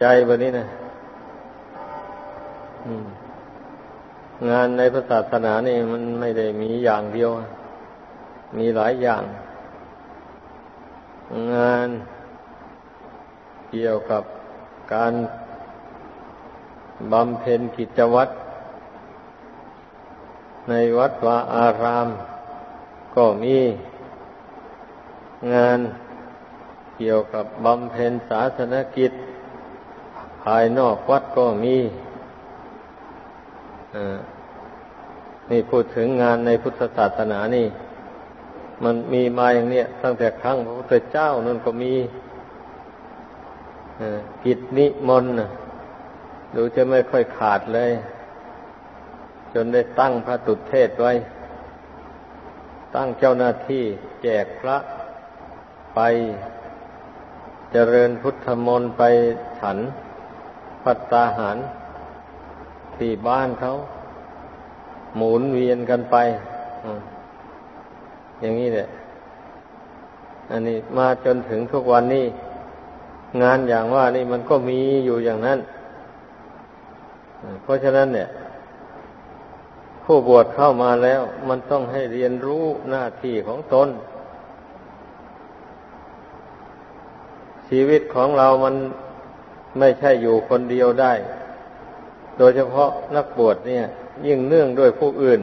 ใจแบบนี้นะงานในพระศาสนานี่มันไม่ได้มีอย่างเดียว มีหลายอย่าง งานเกี่ยวกับการบำเพ็ญกิจวัตรในวัดวาอาราม ก็มีงานเกี่ยวกับบำเพ็ญศาสนกิจ ภายนอกวัดก็มีนี่พูดถึงงานในพุทธศาสนานี่ มันมีมาอย่างเนี้ยตั้งแต่ครั้งพระพุทธเจ้านั่นก็มีกิจนิมนต์ดูจะไม่ค่อยขาดเลย จนได้ตั้งพระตุเทศไว้ ตั้งเจ้าหน้าที่แจกพระไปเจริญพุทธมนต์ไปฉัน พัตตาหารที่บ้านเขา หมุนเวียนกันไปอย่างนี้แหละอันนี้มาจนถึงทุกวันนี้ งานอย่างว่านี่มันก็มีอยู่อย่างนั้น เพราะฉะนั้นเนี่ย ผู้บวชเข้ามาแล้ว มันต้องให้เรียนรู้หน้าที่ของตนชีวิตของเรามัน ไม่ใช่อยู่คนเดียวได้ โดยเฉพาะนักบวชเนี่ย ยิ่งเนื่องด้วยผู้อื่น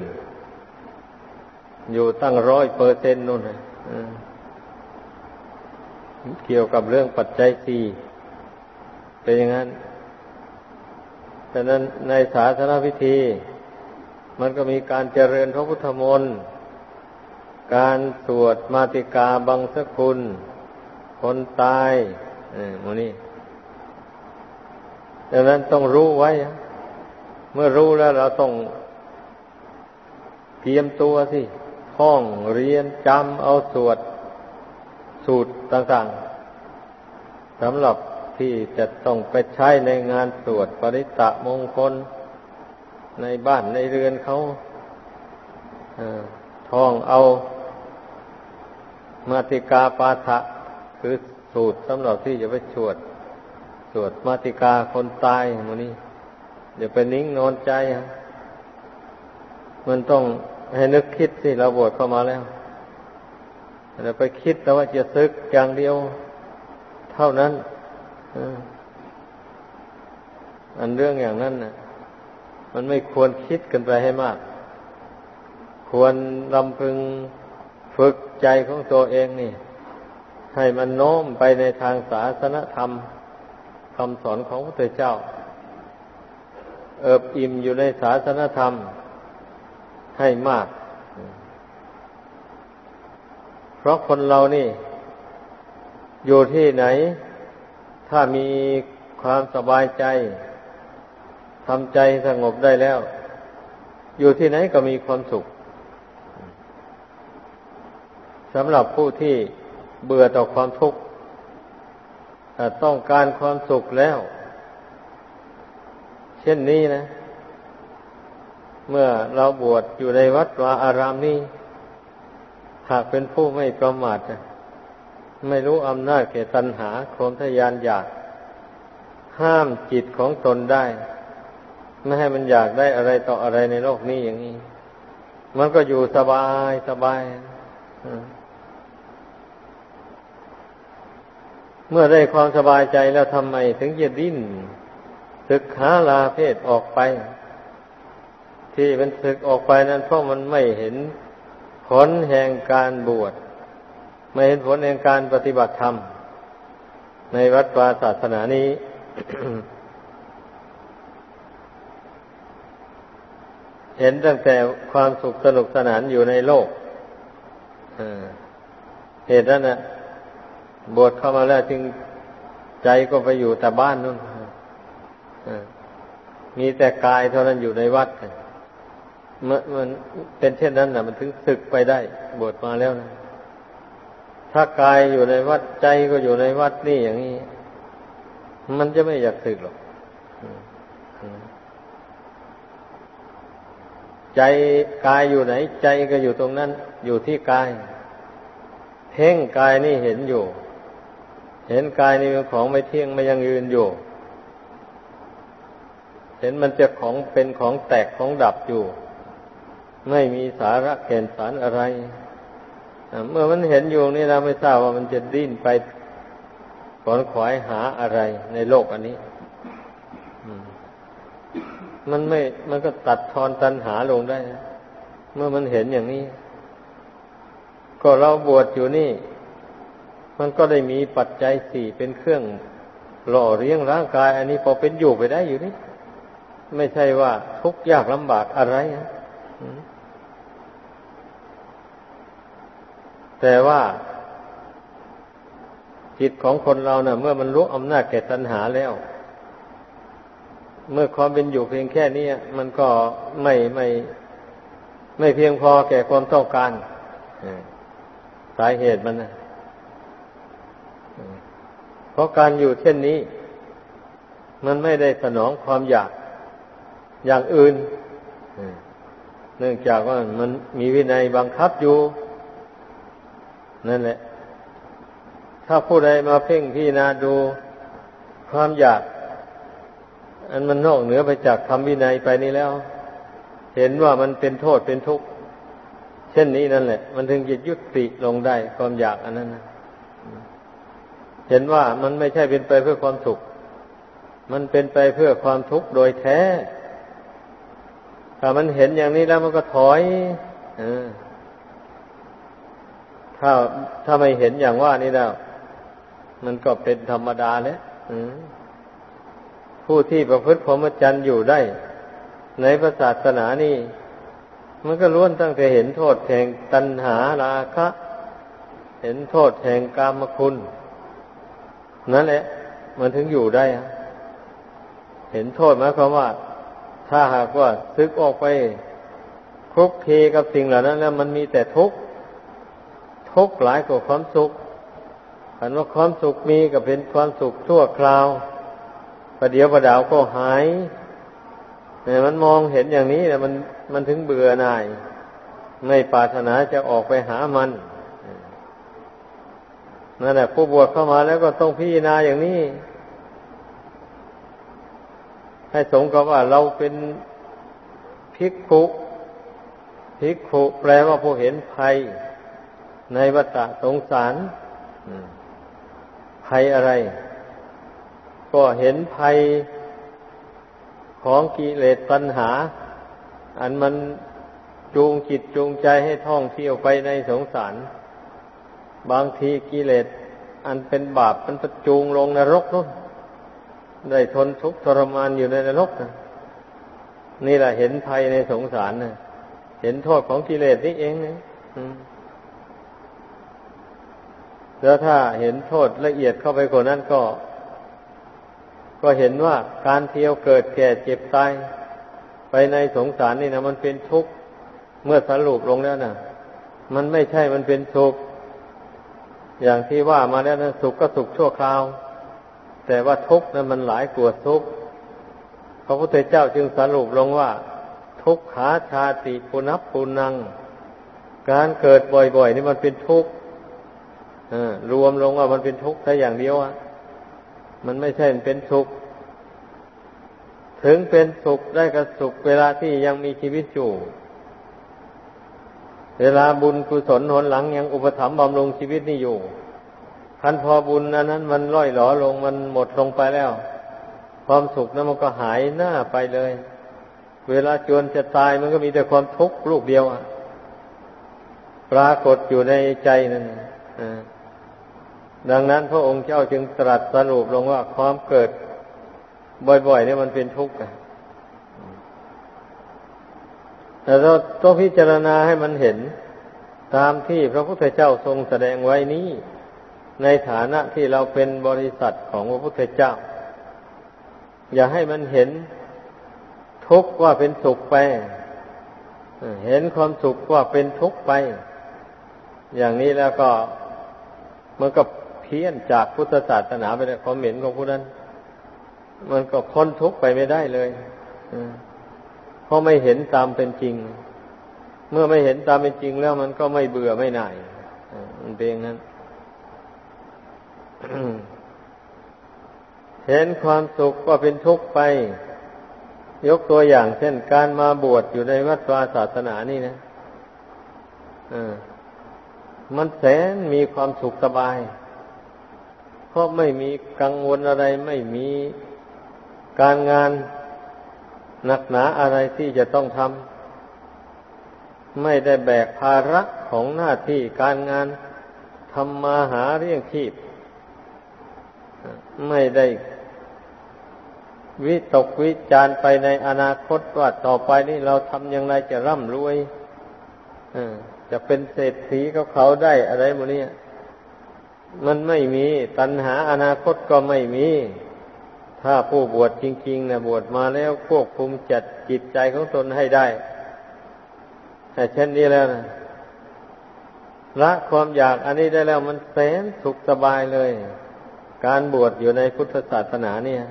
อยู่ตั้งร้อยเปอร์เซ็นต์นู่นเกี่ยวกับเรื่องปัจจัยสี่เป็นอย่างนั้นฉะนั้นในศาสนาพิธี มันก็มีการเจริญพระพุทธมนต์การสวดมาติกาบังสกุล คนตายออโมนี่ ดังนั้นต้องรู้ไว้ เมื่อรู้แล้วเราต้องเตรียมตัวสิท่องเรียนจำเอาสวดสูตรต่างๆสำหรับที่จะต้องไปใช้ในงานสวดปริตะมงคล ในบ้านในเรือนเขาท่องเอามาติกาปาฐะคือสูตรสำหรับที่จะไปสวด สวดมาติกาคนตายมันนี้เดี๋ยวไปนิ่งนอนใจมันต้องให้นึกคิดสิเราบวชเข้ามาแล้วเราไปคิดแต่ว่าจะซึกอย่างเดียวเท่านั้นอันเรื่องอย่างนั้นน่ะมันไม่ควรคิดกันไปให้มาก ควรลำพึงฝึกใจของตัวเองนี่ ให้มันโน้มไปในทางศาสนธรรม คำสอนของพระเจ้า เอิบอิ่มอยู่ในศาสนธรรมให้มาก เพราะคนเรานี่ อยู่ที่ไหน ถ้ามีความสบายใจทำใจสงบได้แล้ว อยู่ที่ไหนก็มีความสุขสำหรับผู้ที่เบื่อต่อความทุกข์ แต่ต้องการความสุขแล้ว เช่นนี้นะ เมื่อเราบวชอยู่ในวัดวาอารามนี้ หากเป็นผู้ไม่ประมาทไม่รู้อำนาจเกตัญหาโคมทยานอยาก ห้ามจิตของตนได้ ไม่ให้มันอยากได้อะไรต่ออะไรในโลกนี้อย่างนี้ มันก็อยู่สบายสบาย เมื่อได้ความสบายใจแล้วทำไมถึงจะดิ้นศึกหาลาเพศออกไป ที่มันศึกออกไปนั้นเพราะมันไม่เห็นผลแห่งการบวช ไม่เห็นผลแห่งการปฏิบัติธรรม ในวัดวาศาสนานี้เห็นตั้งแต่ความสุขสนุกสนานอยู่ในโลกเหตุนั้นนะ บวชเข้ามาแล้วจึงใจก็ไปอยู่แต่บ้านนู่นมีแต่กายเท่านั้นอยู่ในวัดเมื่อมันเป็นเช่นนั้นนะมันถึงศึกไปได้ บวชมาแล้วนะถ้ากายอยู่ในวัดใจก็อยู่ในวัดนี่อย่างนี้ มันจะไม่อยากศึกหรอกใจกายอยู่ไหน ใจก็อยู่ตรงนั้น อยู่ที่กาย เพ่งกายนี่เห็นอยู่ เห็นกายนี่เป็นของไม่เที่ยงไม่ยังยืนอยู่ เห็นมันจะของเป็นของแตกของดับอยู่ ไม่มีสาระแก่นสารอะไรเมื่อมันเห็นอยู่นี่เราไม่ทราบว่ามันจะดิ้นไปขอนขวายหาอะไรในโลกอันนี้มันไม่ มันก็ตัดทอนตันหาลงได้ เมื่อมันเห็นอย่างนี้ ก็เราบวชอยู่นี่ มันก็ได้มีปัจจัยสี่เป็นเครื่องหล่อเลี้ยงร่างกาย อันนี้พอเป็นอยู่ไปได้อยู่นี่ไม่ใช่ว่าทุกข์ยากลำบากอะไรนะแต่ว่าจิตของคนเราเนะ่ะ เมื่อมันรู้อำนาจแก่ตัณหาแล้ว เมื่อความเป็นอยู่เพียงแค่นี้มันก็ไม่ไม่ไม่เพียงพอแก่ความต้องการสาเหตุมันนะ เพราะการอยู่เช่นนี้ มันไม่ได้สนองความอยากอย่างอื่นเนื่องจากว่ามันมีวินัยบังคับอยู่ นั่นแหละ ถ้าผู้ใดมาเพ่งพี่นาดูความอยาก อันมันนอกเหนือไปจากธรรมวินัยไปนี้แล้ว เห็นว่ามันเป็นโทษเป็นทุกข์เช่นนี้นั่นแหละ มันถึงจะยุติลงได้ความอยากอันนั้นนะ เห็นว่ามันไม่ใช่เป็นไปเพื่อความสุข มันเป็นไปเพื่อความทุกข์โดยแท้ ถ้ามันเห็นอย่างนี้แล้วมันก็ถอยอถ้าถ้าไม่เห็นอย่างว่านี้แล้ว มันก็เป็นธรรมดาแล้วผู้ที่ประพฤติพรหมจรรย์อยู่ได้ ในพระศาสนานี่ มันก็ล้วนตั้งแต่เห็นโทษแห่งตัณหาราคะ เห็นโทษแห่งกามคุณ นั่นแหละ มันถึงอยู่ได้ เห็นโทษไหมความว่า ถ้าหากว่าซึกออกไปคลุกคลีกับสิ่งเหล่านั้น แล้วมันมีแต่ทุกข์ทุกข์หลายกว่าความสุขอันว่าความสุขมีก็เป็นความสุขชั่วคราวประเดี๋ยวประดาวก็หายเนี่ยมันมองเห็นอย่างนี้แต่มันมันถึงเบื่อหน่าย ไม่ปรารถนาจะออกไปหามัน นั่นแหละผู้บวชเข้ามาแล้วก็ต้องพิจารณาอย่างนี้ ให้สมกับว่าเราเป็นภิกขุภิกขุแปลว่าผู้เห็นภัย ในวัฏสงสารภัยอะไร ก็เห็นภัยของกิเลสตัณหา อันมันจูงจิตจูงใจให้ท่องเที่ยวไปในสงสาร บางทีกิเลสอันเป็นบาปมันประจูงลงนรกนู่นได้ทนทุกข์ทรมานอยู่ในนรกนะนี่แหละเห็นภัยในสงสารนะเห็นโทษของกิเลสนี่เองนะแล้วถ้าเห็นโทษละเอียดเข้าไปกว่านั้นก็ ก็เห็นว่าการเที่ยวเกิดแก่เจ็บตายไปในสงสารนี่นะมันเป็นทุกข์เมื่อสรุปลงแล้วนะมันไม่ใช่มันเป็นสุข อย่างที่ว่ามาแล้วนะสุขก็สุขชั่วคราว แต่ว่าทุกข์นั้นมันหลายกว่าทุกข์พระพุทธเจ้าจึงสรุปลงว่า ทุกขาชาติปุนับปุนัง การเกิดบ่อยๆ นี่มันเป็นทุกข์รวมลงว่ามันเป็นทุกข์แต่อย่างเดียวอะมันไม่ใช่เป็นสุข ถึงเป็นสุขได้กับสุขเวลาที่ยังมีชีวิตอยู่ เวลาบุญกุศลหนหลังยังอุปถัมภ์บำรุงชีวิตนี่อยู่คันพอบุญนั้นนั้นมันล่อยหลอลงมันหมดลงไปแล้ว ความสุขนั้นมันก็หายหน้าไปเลย เวลาจวนจะตายมันก็มีแต่ความทุกข์ลูกเดียวอะปรากฏอยู่ในใจนั่นดังนั้นพระองค์เจ้าจึงตรัสสรุปลงว่าความเกิดบ่อยๆนี่มันเป็นทุกข์ แต่เราต้องพิจารณาให้มันเห็นตามที่พระพุทธเจ้าทรงแสดงไว้นี้ ในฐานะที่เราเป็นบริษัทของพระพุทธเจ้า อย่าให้มันเห็นทุกข์ว่าเป็นสุขไป เห็นความสุขว่าเป็นทุกข์ไป อย่างนี้แล้วก็มันก็พี้ยนจากพุทธศาสนาไปเลยความเห็นของผู้นั้น มันก็พ้นทุกข์ไปไม่ได้เลยเพ ราะไม่เห็นตามเป็นจริง เมื่อไม่เห็นตามเป็นจริงแล้วมันก็ไม่เบื่อไม่หน่ายมันเป็นอย่างนั้นเห็นความสุขก็เป็นทุกข์ไป ยกตัวอย่างเช่นการมาบวชอยู่ในวัดวาศาสนานี่นะมันแสนมีความสุขสบาย เพราะไม่มีกังวลอะไรไม่มีการงาน หนักหนาอะไรที่จะต้องทำไม่ได้แบกภาระของหน้าที่การงานทำมาหาเรื่องชีพ ไม่ได้วิตกวิจารไปในอนาคตว่าต่อไปนี่เราทำอย่างไรจะร่ำรวยจะเป็นเศรษฐีกับเขาได้อะไรโมเนี้มันไม่มี ตัณหาอนาคตก็ไม่มี ถ้าผู้บวชจริงๆนะบวชมาแล้วควบคุมจัดจิตใจของตนให้ได้ แต่เช่นนี้แล้วนะละความอยากอันนี้ได้แล้วมันแสนสุขสบายเลย การบวชอยู่ในพุทธศาสนาเนี่ย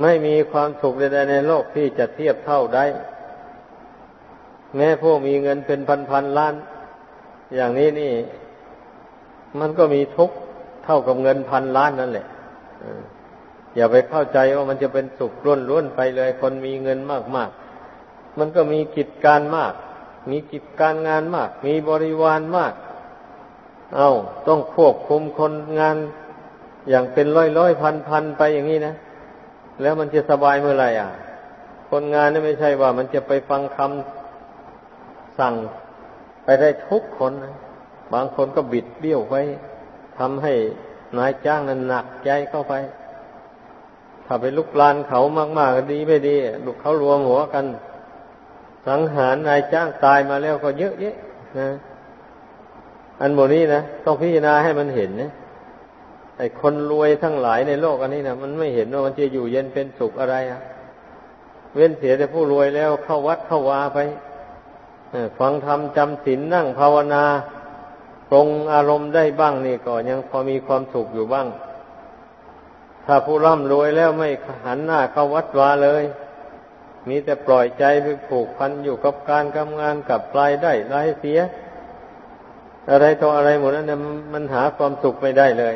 ไม่มีความสุขใดๆในโลกที่จะเทียบเท่าได้ แม้ผู้มีเงินเป็นพันพันล้าน อย่างนี้นี่ มันก็มีทุกข์เท่ากับเงินพันล้านนั่นแหละ อย่าไปเข้าใจว่ามันจะเป็นสุขล้วนๆไปเลย คนมีเงินมากๆมันก็มีกิจการมาก มีกิจการงานมาก มีบริวารมาก เอาต้องควบคุมคนงาน อย่างเป็นร้อยร้อยพันพันไปอย่างนี้นะแล้วมันจะสบายเมื่อไหร่อะ คนงานนี่ไม่ใช่ว่า มันจะไปฟังคำสั่งไปได้ทุกคนนะบางคนก็บิดเบี้ยวไปทำให้นายจ้างนั้นหนักใจเข้าไป ถ้าไปลุกลานเขามากๆก็ดีไม่ดีลูกเขารวมหัวกัน สังหารนายจ้างตายมาแล้วก็เยอะแยะนะอันโมนี้นะต้องพิจารณาให้มันเห็นนะไอ้คนรวยทั้งหลายในโลกอันนี้นะมันไม่เห็นว่ามันจะอยู่เย็นเป็นสุขอะไรอะเว้นเสียแต่ผู้รวยแล้วเข้าวัดเข้าวาไปฟังธรรมจำศีลนั่งภาวนาปรงอารมณ์ได้บ้างนี่ก็ยังพอมีความสุขอยู่บ้าง ถ้าผู้ร่ำรวยแล้วไม่หันหน้าเข้าวัดวาเลย มีแต่ปล่อยใจไปผูกพันอยู่กับการทำงานกับปลายได้รายเสีย อะไรต่ออะไรหมดนั้นมันหาความสุขไม่ได้เลย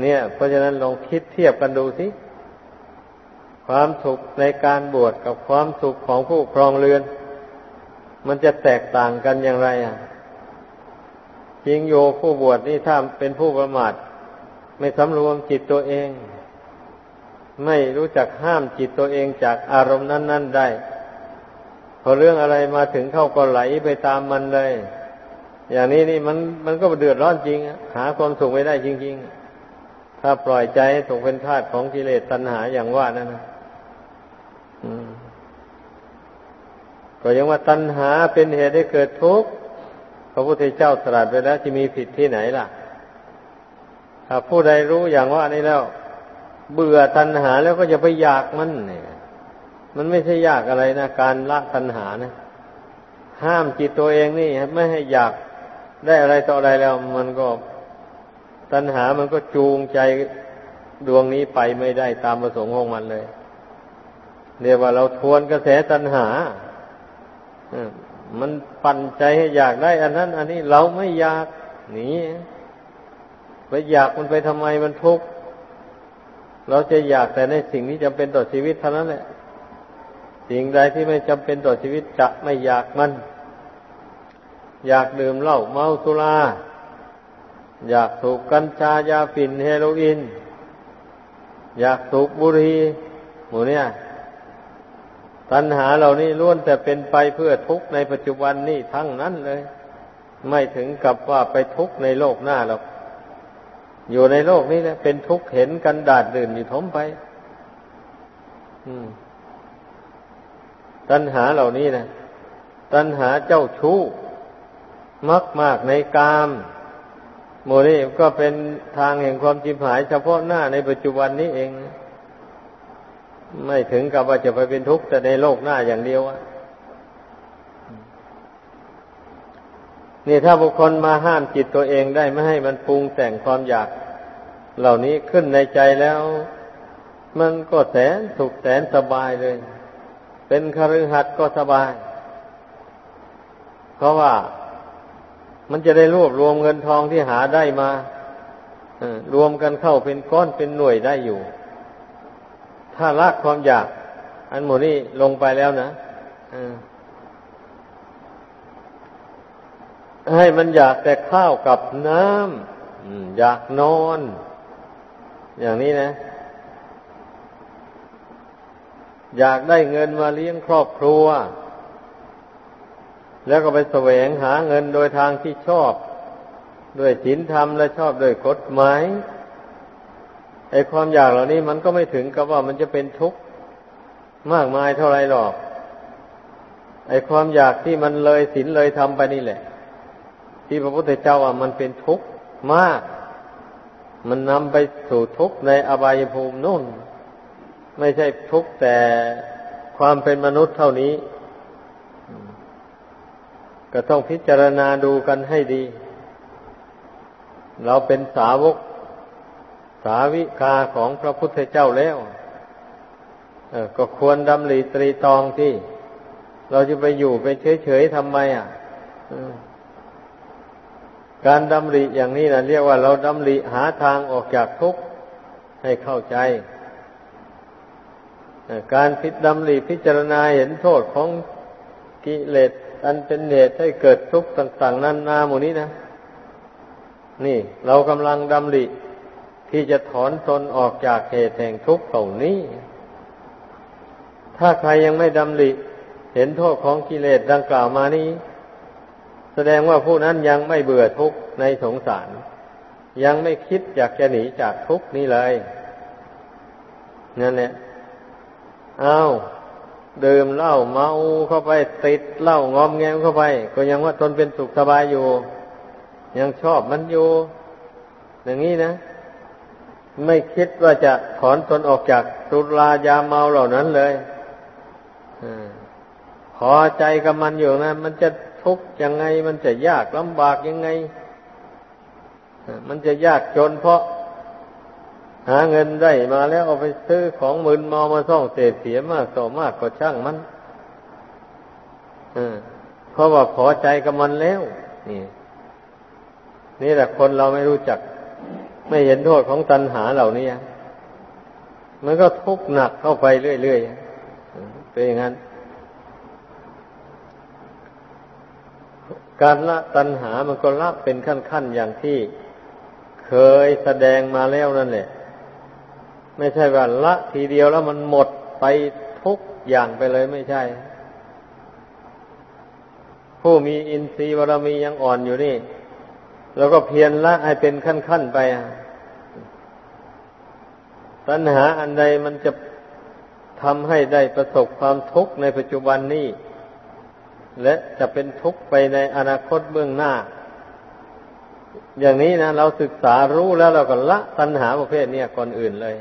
เนี่ย เพราะฉะนั้นลองคิดเทียบกันดูสิความสุขในการบวชกับความสุขของผู้ครองเรือน มันจะแตกต่างกันอย่างไรอะจริงโยผู้บวชนี่ถ้าเป็นผู้ประมาท ไม่สำรวมจิตตัวเอง ไม่รู้จักห้ามจิตตัวเองจากอารมณ์นั้น ๆ ได้ พอเรื่องอะไรมาถึงเข้าก็ไหลไปตามมันเลย อย่างนี้นี่มันมันก็เดือดร้อนจริง หาความสุขไม่ได้จริง ๆ ถ้าปล่อยใจตกเป็นทาสของกิเลสตัณหาอย่างว่านั่นนะก็ยังว่าตัณหาเป็นเหตุให้เกิดทุกข์พระพุทธเจ้าตรัสไปแล้วจะมีผิดที่ไหนล่ะ ผู้ใดรู้อย่างว่านี้แล้ว เบื่อตัณหาแล้วก็จะไปอยากมันเนี่ย มันไม่ใช่ยากอะไรนะ การละตัณหานะ ห้ามจิตตัวเองนี่ไม่ให้อยากได้อะไรต่ออะไรแล้ว มันก็ตัณหามันก็จูงใจดวงนี้ไปไม่ได้ตามประสงค์ของมันเลย เรียกว่าเราทวนกระแสตัณหามันปั่นใจให้อยากได้ อันนั้น อันนี้เราไม่อยากหนี ไปอยากมันไปทำไมมันทุกข์เราจะอยากแต่ในสิ่งที่จำเป็นต่อชีวิตเท่านั้นแหละ สิ่งใดที่ไม่จำเป็นต่อชีวิตจะไม่อยากมัน อยากดื่มเหล้าเมาสุราอยากสูบกัญชายาฝิ่นเฮโรอีนอยากสูบบุหรี่หมูเนี่ย ตัณหาเหล่านี้ล้วนแต่เป็นไปเพื่อทุกข์ในปัจจุบันนี่ทั้งนั้นเลย ไม่ถึงกับว่าไปทุกข์ในโลกหน้าหรอก อยู่ในโลกนี้แหละเป็นทุกข์เห็นกันดาดดื่นอยู่ทมไปตัณหาเหล่านี้นะตัณหาเจ้าชู้มักมากในกามโมนี่ก็เป็นทางแห่งความจิมหาย เฉพาะหน้าในปัจจุบันนี้เอง ไม่ถึงกับว่าจะไปเป็นทุกข์แต่ในโลกหน้าอย่างเดียว นี่ถ้าบุคคลมาห้ามจิตตัวเองได้ไม่ให้มันปรุงแต่งความอยากเหล่านี้ขึ้นในใจแล้ว มันก็แสนสุขแสนสบายเลย เป็นคฤหัสถ์ก็สบาย เพราะว่ามันจะได้รวบรวมเงินทองที่หาได้มารวมกันเข้าเป็นก้อนเป็นหน่วยได้อยู่ ถ้าละความอยาก อันหมดนี้ลงไปแล้วนะ ให้มันอยากแต่ข้าวกับน้ำอยากนอน อย่างนี้นะ อยากได้เงินมาเลี้ยงครอบครัว แล้วก็ไปแสวงหาเงินโดยทางที่ชอบ ด้วยศีลธรรมและชอบด้วยกฎหมายไอ้ความอยากเหล่านี้มันก็ไม่ถึงกับว่ามันจะเป็นทุกข์มากมายเท่าไรหรอก ไอ้ความอยากที่มันเลยศีลเลยทำไปนี่แหละ ที่พระพุทธเจ้าว่ามันเป็นทุกข์มาก มันนำไปสู่ทุกข์ในอบายภูมินู่น ไม่ใช่ทุกข์แต่ความเป็นมนุษย์เท่านี้ ก็ต้องพิจารณาดูกันให้ดี เราเป็นสาวก สาวิกาของพระพุทธเจ้าแล้วก็ควรดำริตรีตองที่ เราจะไปอยู่ไปเฉยๆทำไมอะ การดำริอย่างนี้นะเรียกว่าเราดำริหาทางออกจากทุกข์ให้เข้าใจ การพิดำริพิจารณาเห็นโทษของกิเลสอันเป็นเหตุให้เกิดทุกข์ต่าง ๆนั้นนาหมู่นี้นะ นี่ เรากำลังดำริที่จะถอนตนออกจากเหตุแห่งทุกข์เหล่านี้ ถ้าใครยังไม่ดำริเห็นโทษของกิเลสดังกล่าวมานี้ แสดงว่าผู้นั้นยังไม่เบื่อทุกข์ในสงสาร ยังไม่คิดอยากจะหนีจากทุกข์นี้เลยนั่นแหละเอาดื่มเหล้าเมาเข้าไปติดเหล้างอมแงมเข้าไป ก็ยังว่าตนเป็นสุขสบายอยู่ ยังชอบมันอยู่ อย่างนี้นะ ไม่คิดว่าจะถอนตนออกจากสุรายาเมาเหล่านั้นเลยพอใจกับมันอยู่นะ มันจะ ทุกข์ยังไง มันจะยากลำบากยังไง มันจะยากจนเพราะ หาเงินได้มาแล้วเอาไปซื้อของมืนเมามาซ่องเสียเสียมากต่อมากก็ช่างมันเพราะว่าพอใจกับมันแล้ว นี่ นี่แหละคนเราไม่รู้จัก ไม่เห็นโทษของตัณหาเหล่านี้มันก็ทุกข์หนักเข้าไปเรื่อยๆเป็นอย่างนั้น การละตัณหามันก็ละเป็นขั้นๆอย่างที่เคยแสดงมาแล้วนั่นแหละ ไม่ใช่ว่าละทีเดียวแล้วมันหมดไปทุกอย่างไปเลยไม่ใช่ ผู้มีอินทรีย์บารมียังอ่อนอยู่นี่ แล้วก็เพียรละให้เป็นขั้นๆไปตัณหาอันใดมันจะทำให้ได้ประสบความทุกข์ในปัจจุบันนี้ และจะเป็นทุกข์ไปในอนาคตเบื้องหน้า อย่างนี้นะเราศึกษารู้แล้วเราก็ละตัณหาประเภทนี้ก่อนอื่นเลย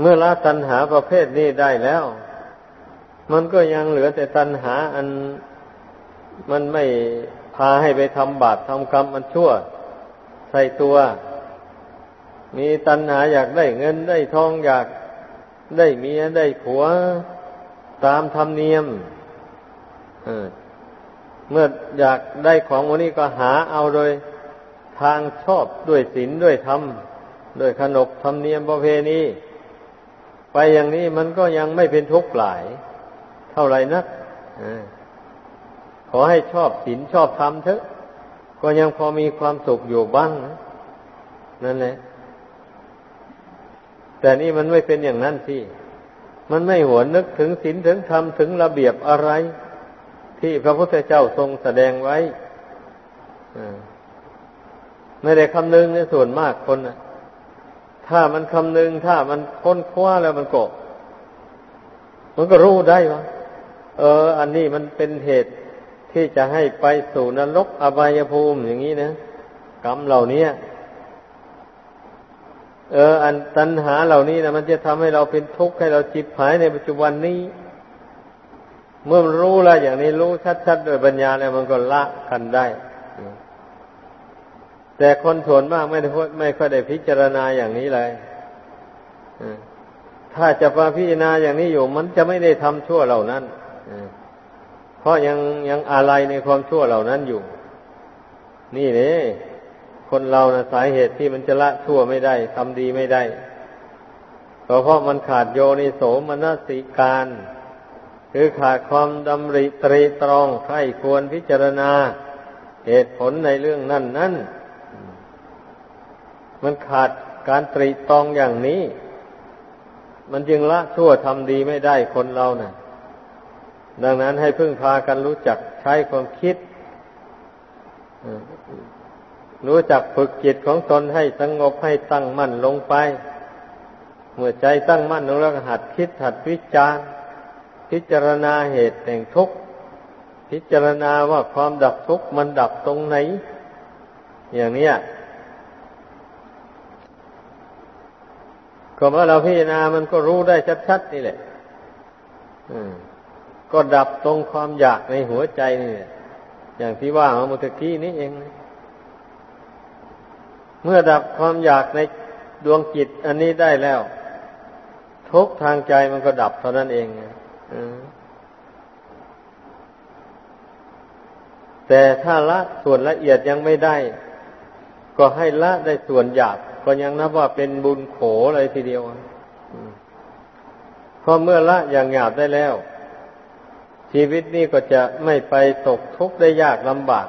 เมื่อละตัณหาประเภทนี้ได้แล้ว มันก็ยังเหลือแต่ตัณหาอันมันไม่พาให้ไปทำบาปทำกรรมมันชั่ว ใส่ตัว มีตัณหาอยากได้เงินได้ทองอยากได้เมียได้ผัว ตามธรรมเนียมเมื่ออยากได้ของวันนี้ก็หาเอาโดยทางชอบด้วยศีลด้วยธรรมด้วยขนบธรรมเนียมประเพณีไปอย่างนี้มันก็ยังไม่เป็นทุกข์หลาย เท่าไรนักขอให้ชอบศีลชอบธรรมเถอะ ก็ยังพอมีความสุขอยู่บ้างนะนั่นแหละแต่นี่มันไม่เป็นอย่างนั้นสิ มันไม่หัวนึกถึงศีลถึงธรรมถึงระเบียบอะไร ที่พระพุทธเจ้าทรงแสดงไว้ไม่ได้คำนึงในส่วนมากคนนะถ้ามันคำนึงถ้ามันค้นคว้าแล้วมันก็มันก็รู้ได้ว่าเออ อันนี้มันเป็นเหตุที่จะให้ไปสู่นรกอบายภูมิอย่างนี้นะกรรมเหล่านี้ เออ อันตัณหาเหล่านี้นะมันจะทำให้เราเป็นทุกข์ให้เราจิตหายในปัจจุบันนี้ เมื่อมันรู้แล้วอย่างนี้รู้ชัดๆด้วยปัญญาแล้วมันก็ละกันได้ แต่คนส่วนมากไม่ได้ไม่ค่อยได้พิจารณาอย่างนี้เลยถ้าจะมาพิจารณาอย่างนี้อยู่ มันจะไม่ได้ทำชั่วเหล่านั้นเพราะยังยังอะไรในความชั่วเหล่านั้นอยู่ นี่เนี่ย คนเรานะสาเหตุที่มันจะละชั่วไม่ได้ทำดีไม่ได้ก็เพราะมันขาดโยนิโสมนสิการ คือขาดความดำริตรีตรองใครควรพิจารณา เหตุผลในเรื่องนั้นนั่นมันขาดการตรีตรองอย่างนี้ มันจึงละชั่วทำดีไม่ได้คนเรานะ่ะ ดังนั้นให้พึ่งพากันรู้จักใช้ความคิด รู้จักฝึกจิตของตนให้สงบให้ตั้งมั่นลงไป เมื่อใจตั้งมั่นลงแล้วหัดคิดหัดวิจารณ์พิจารณาเหตุแห่งทุกข์พิจารณาว่าความดับทุกข์มันดับตรงไหน อย่างนี้ก็เมื่อเราพิจารณามันก็รู้ได้ชัดๆนี่แหละก็ดับตรงความอยากในหัวใจนี่อย่างที่ว่าเมื่อกี้นี้เองนะ เมื่อดับความอยากในดวงจิต อันนี้ได้แล้ว ทุกทางใจมันก็ดับเท่านั้นเองแต่ถ้าละส่วนละเอียดยังไม่ได้ ก็ให้ละได้ส่วนหยาบก็ยังนับว่าเป็นบุญโขเลยทีเดียวพอเมื่อละอย่างหยาบได้แล้ว ชีวิตนี้ก็จะไม่ไปตกทุกข์ได้ยากลำบาก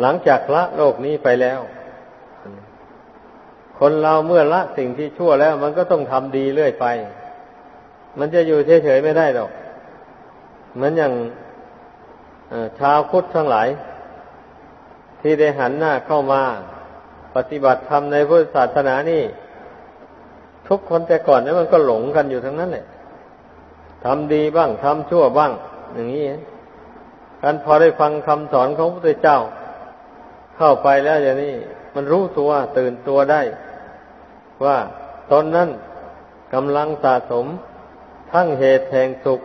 หลังจากละโลกนี้ไปแล้ว คนเราเมื่อละสิ่งที่ชั่วแล้ว มันก็ต้องทำดีเรื่อยไป มันจะอยู่เฉยๆไม่ได้หรอก เหมือนอย่างชาวพุทธทั้งหลาย ที่ได้หันหน้าเข้ามา ปฏิบัติธรรมในพุทธศาสนานี่ทุกคนแต่ก่อนนั้นมันก็หลงกันอยู่ทั้งนั้นแหละทำดีบ้างทำชั่วบ้าง อย่างนี้การพอได้ฟังคำสอนของพระพุทธเจ้า เข้าไปแล้วอย่างนี้ มันรู้ตัวตื่นตัวได้ ว่าตอนนั้นกำลังสะสมทั้งเหตุแห่งสุข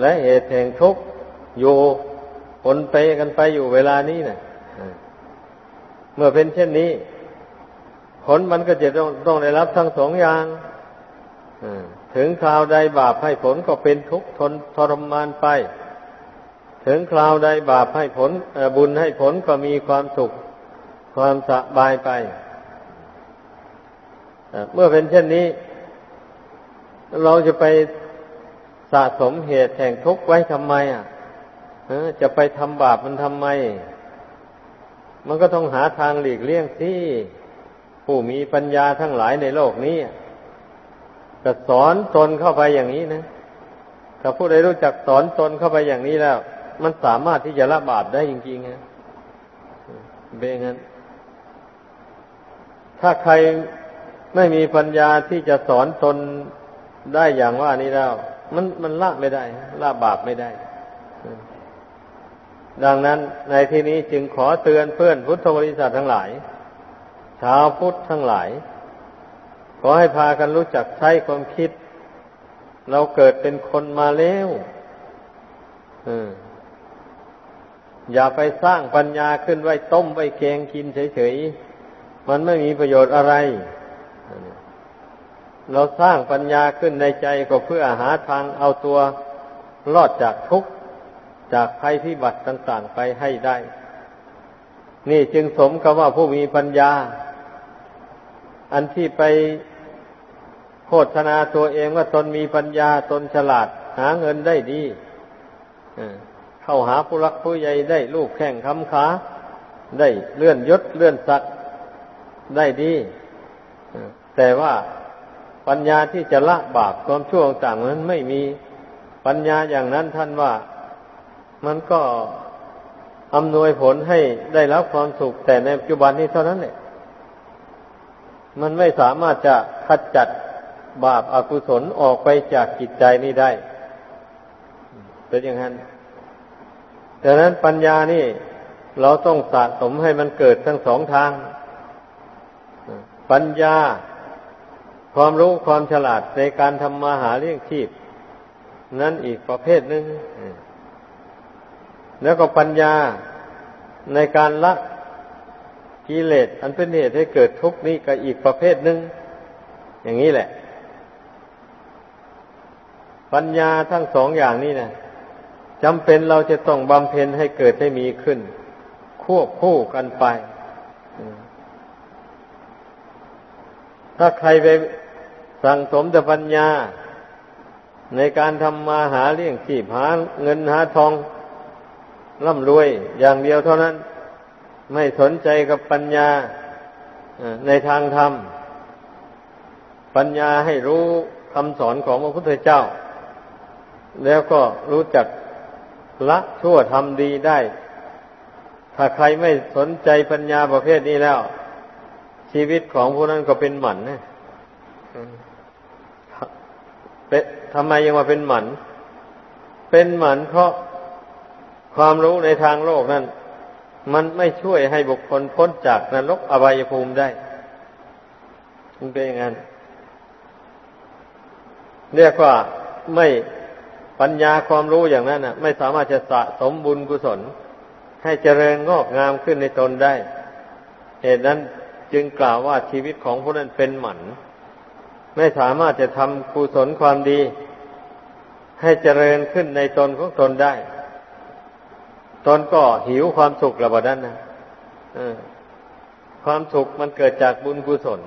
และเหตุแห่งทุกข์อยู่ผลไปกันไปอยู่เวลานี้นะเมื่อเป็นเช่นนี้ ผลมันก็จะต้องต้องได้รับทั้งสองอย่างถึงคราวใดบาปให้ผลก็เป็นทุกข์ทนทรมานไป ถึงคราวใดบาปให้ผลบุญให้ผลก็มีความสุข ความสบายไป เมื่อเป็นเช่นนี้ เราจะไปสะสมเหตุแห่งทุกข์ไว้ทำไม อะจะไปทำบาปมันทำไม มันก็ต้องหาทางหลีกเลี่ยงที่ผู้มีปัญญาทั้งหลายในโลกนี้ก็สอนตนเข้าไปอย่างนี้นะถ้าผู้ใดรู้จักสอนตนเข้าไปอย่างนี้แล้ว มันสามารถที่จะละบาปได้จริงๆนะเบงั้น ถ้าใคร ไม่มีปัญญาที่จะสอนตนได้อย่างว่านี้แล้ว มันมันละไม่ได้ละบาปไม่ได้ ดังนั้นในที่นี้จึงขอเตือนเพื่อนพุทธบริษัททั้งหลาย ชาวพุทธทั้งหลาย ขอให้พากันรู้จักใช้ความคิด เราเกิดเป็นคนมาแล้วอย่าไปสร้างปัญญาขึ้นไว้ต้มไว้แกงกินเฉยๆ มันไม่มีประโยชน์อะไร เราสร้างปัญญาขึ้นในใจก็เพื่อหาทางเอาตัวรอดจากทุกข์จากภัยพิบัติต่างๆไปให้ได้ นี่จึงสมกับว่าผู้มีปัญญา อันที่ไปโฆษณาตัวเองว่าตนมีปัญญาตนฉลาด หาเงินได้ดีเข้าหาผู้รักผู้ใหญ่ได้ลูกแข่งคำขาได้เลื่อนยศเลื่อนศักดิ์ได้ดี แต่ว่าปัญญาที่จะละบาปความชั่วต่างนั้นไม่มีปัญญาอย่างนั้นท่านว่ามันก็อำนวยผลให้ได้รับความสุข แต่ในปัจจุบันนี้เท่านั้นแหละมันไม่สามารถจะขจัดบาปอากุศลออกไปจากจิตใจนี้ได้เป็นอย่างนั้นดังนั้นปัญญานี่ เราต้องสะสมให้มันเกิดทั้งสองทาง ปัญญา ความรู้ความฉลาดในการทำมาหาเลี้ยงชีพ นั่นอีกประเภทหนึ่งแล้วก็ปัญญาในการละกิเลสอันเป็นเหตุให้เกิดทุกข์นี้ก็อีกประเภทหนึ่งอย่างนี้แหละ ปัญญาทั้งสองอย่างนี้นะจำเป็นเราจะต้องบำเพ็ญให้เกิดให้มีขึ้น ควบคู่กันไป ถ้าใครไป สั่งสมแต่ปัญญา ในการทำมาหาเลี้ยงชีพหาเงินหาทองร่ำรวยอย่างเดียวเท่านั้น ไม่สนใจกับปัญญาในทางธรรม ปัญญาให้รู้คำสอนของพระพุทธเจ้า แล้วก็รู้จักละชั่วทำดีได้ ถ้าใครไม่สนใจปัญญาประเภทนี้แล้ว ชีวิตของผู้นั้นก็เป็นหมันนะ ป็นทำไมยังมาเป็นหมัน เป็นหมันเพราะความรู้ในทางโลกนั้นมันไม่ช่วยให้บุคคลพ้นจากนรกอบายภูมิได้มันเป็นอย่างนั้นเรียกว่าไม่ปัญญาความรู้อย่างนั้นน่ะ ไม่สามารถจะสะสมบุญกุศล ให้เจริญงอกงามขึ้นในตนได้ เหตุนั้นจึงกล่าวว่าชีวิตของผู้นั้นเป็นหมัน ไม่สามารถจะทำกุศลความดี ให้เจริญขึ้นในตนของตนได้ ตนก็หิวความสุขระบาดนั้นนะความสุขมันเกิดจากบุญกุศล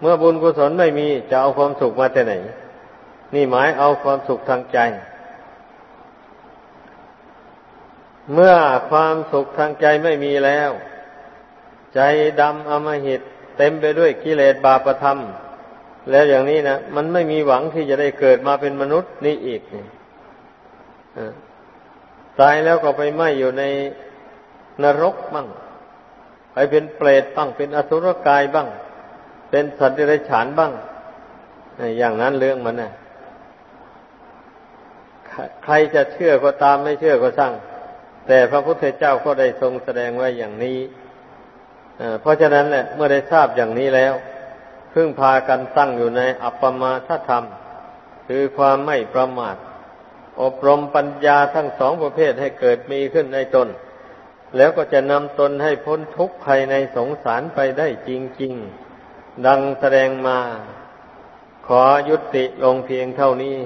เมื่อบุญกุศลไม่มีจะเอาความสุขมาจากไหน นี่หมายเอาความสุขทางใจ เมื่อความสุขทางใจไม่มีแล้ว ใจดำอมหิตเต็มไปด้วยกิเลสบาปธรรม แล้วอย่างนี้นะมันไม่มีหวังที่จะได้เกิดมาเป็นมนุษย์นี่อีกนี่ตายแล้วก็ไปไหมอยู่ในนรกบ้างไปเป็นเปรตบ้าง เป็นอสุรกายบ้าง เป็นสัตว์เดรัจฉานบ้างอย่างนั้นเรื่องมันนะใครจะเชื่อก็ตามไม่เชื่อก็ช่าง แต่พระพุทธเจ้าก็ได้ทรงแสดงไว้อย่างนี้เพราะฉะนั้นแหละเมื่อได้ทราบอย่างนี้แล้ว พึ่งพากันตั้งอยู่ในอัปปมาทธรรม คือความไม่ประมาท อบรมปัญญาทั้งสองประเภทให้เกิดมีขึ้นในตน แล้วก็จะนำตนให้พ้นทุกข์ภายในสงสารไปได้จริง ๆ ดังแสดงมา ขอยุติลงเพียงเท่านี้